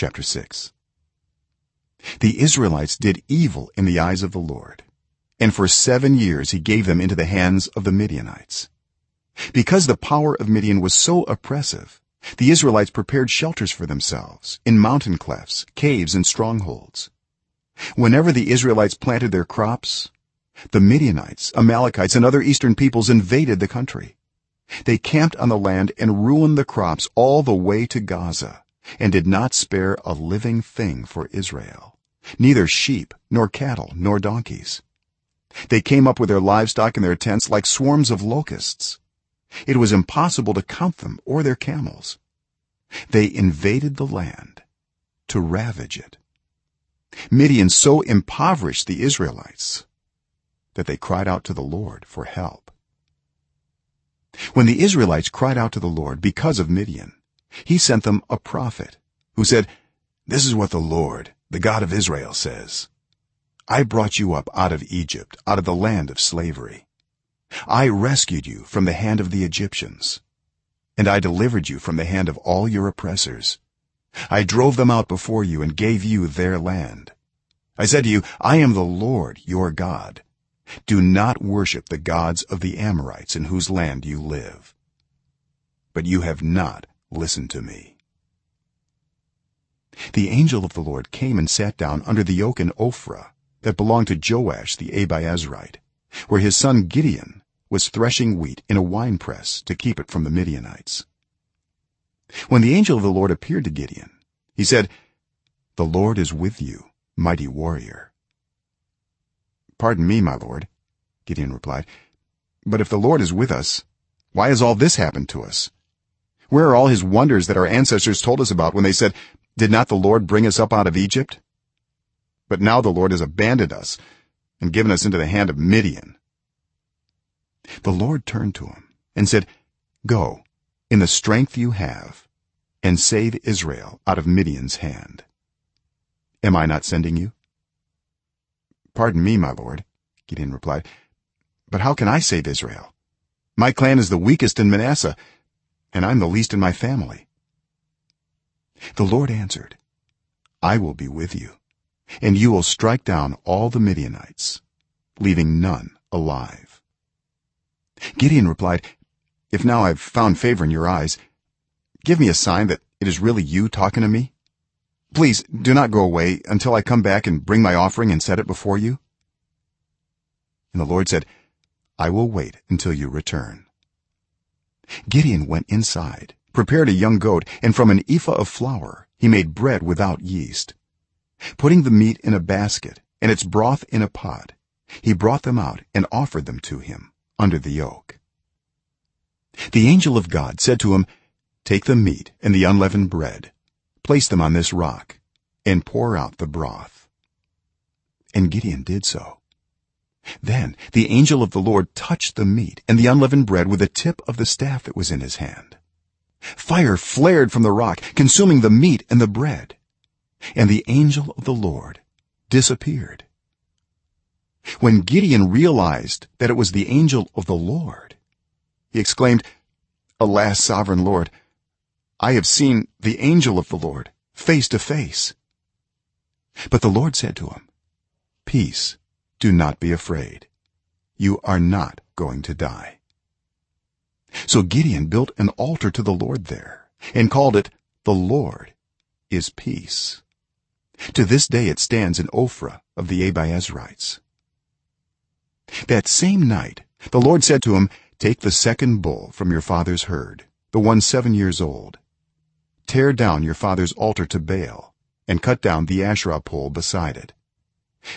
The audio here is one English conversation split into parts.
chapter 6 the israelites did evil in the eyes of the lord and for 7 years he gave them into the hands of the midianites. Because the power of midian was so oppressive the israelites prepared shelters for themselves in mountain clefts caves and strongholds. Whenever the israelites planted their crops the midianites amalekites and other eastern peoples invaded the country. They camped on the land and ruined the crops all the way to gaza and did not spare a living thing for israel neither sheep nor cattle nor donkeys. They came up with their livestock in their tents like swarms of locusts. It was impossible to count them or their camels. They invaded the land to ravage it. Midian so impoverished the israelites that they cried out to the lord for help. When the israelites cried out to the lord because of midian he sent them a prophet who said this is what the lord the god of israel says. I brought you up out of egypt out of the land of slavery. I rescued you from the hand of the egyptians and i delivered you from the hand of all your oppressors. I drove them out before you and gave you their land. I said to you i am the lord your god. Do not worship the gods of the amorites in whose land you live. But you have not listened to me. The angel of the lord came and sat down under the oak in ophrah that belonged to joash the abiezrite where his son gideon was threshing wheat in a winepress to keep it from the midianites. When the angel of the lord appeared to gideon he said the lord is with you mighty warrior. Pardon me my lord gideon replied but if the lord is with us why has all this happened to us where are all his wonders that our ancestors told us about when they said did not the lord bring us up out of egypt? But now the lord has abandoned us and given us into the hand of midian. The lord turned to him and said go in the strength you have and save israel out of midian's hand. Am i not sending you? Pardon me my lord gideon replied but how can i save israel? My clan is the weakest in manasseh and i'm the least in my family. The lord answered i will be with you and you will strike down all the midianites leaving none alive. Gideon replied if now i've found favor in your eyes give me a sign that it is really you talking to me. Please do not go away until i come back and bring my offering and set it before you. And the lord said i will wait until you return gideon went inside prepared a young goat and from an ephah of flour he made bread without yeast. Putting the meat in a basket and its broth in a pot he brought them out and offered them to him under the oak the angel of god said to him take the meat and the unleavened bread place them on this rock and pour out the broth. And gideon did so then the angel of the lord touched the meat and the unleavened bread with the tip of the staff that was in his hand. Fire flared from the rock consuming the meat and the bread. And the angel of the lord disappeared. When gideon realized that it was the angel of the lord he exclaimed alas sovereign lord i have seen the angel of the lord face to face. But the lord said to him peace do not be afraid. You are not going to die. So gideon built an altar to the lord there and called it the lord is peace. To this day it stands in ophrah of the abiezrites. That same night the lord said to him take the second bull from your father's herd the one 7 years old. Tear down your father's altar to baal and cut down the asherah pole beside it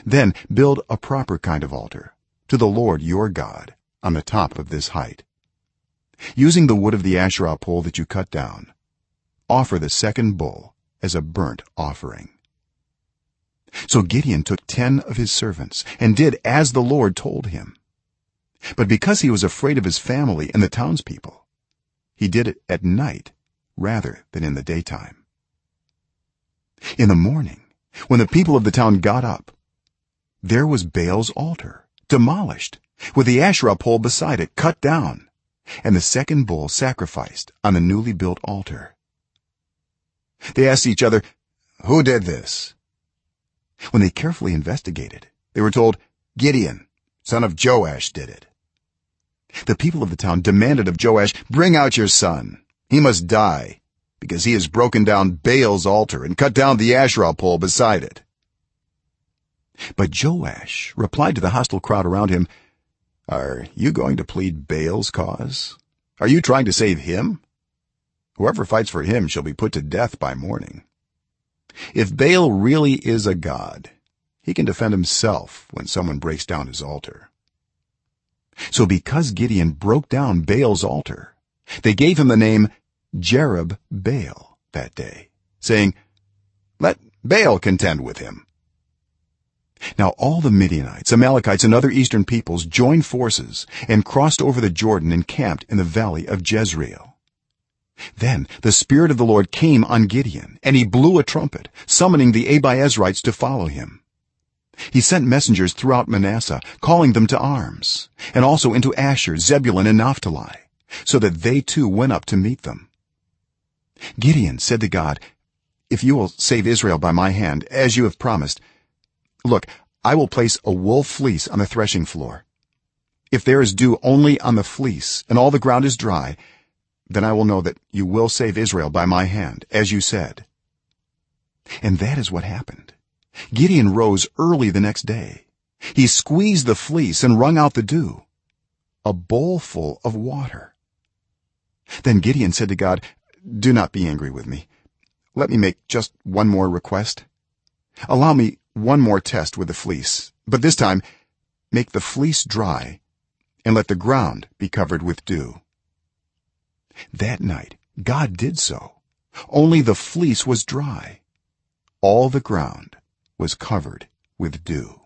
then build a proper kind of altar to the lord your god on the top of this height. Using the wood of the asherah pole that you cut down offer the second bull as a burnt offering. So gideon took 10 of his servants and did as the lord told him. But because he was afraid of his family and the townspeople he did it at night rather than in the daytime. In the morning when the people of the town got up there was baal's altar demolished with the asherah pole beside it cut down and the second bull sacrificed on the newly built altar. They asked each other who did this? When they carefully investigated they were told gideon son of joash did it. The people of the town demanded of joash bring out your son. He must die because he has broken down baal's altar and cut down the asherah pole beside it but joash replied to the hostile crowd around him are you going to plead baal's cause? Are you trying to save him? Whoever fights for him shall be put to death by morning. If baal really is a god he can defend himself when someone breaks down his altar. So because gideon broke down baal's altar they gave him the name jerub baal that day saying let baal contend with him now all the midianites amalekites and other eastern peoples joined forces and crossed over the jordan and camped in the valley of jezreel. Then the spirit of the lord came on gideon and he blew a trumpet summoning the abiezrites to follow him. He sent messengers throughout manasseh calling them to arms and also into asher zebulun and naphtali so that they too went up to meet them. Gideon said to god if you will save israel by my hand as you have promised look i will place a wool fleece on the threshing floor. If there is dew only on the fleece and all the ground is dry then i will know that you will save israel by my hand as you said. And that is what happened. Gideon rose early the next day. He squeezed the fleece and wrung out the dew a bowlful of water. Then gideon said to god do not be angry with me. Let me make just one more request. Allow me one more test with the fleece but this time make the fleece dry and let the ground be covered with dew. That night god did so. Only the fleece was dry. All the ground was covered with dew